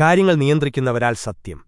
കാര്യങ്ങൾ നിയന്ത്രിക്കുന്നവരാൽ സത്യം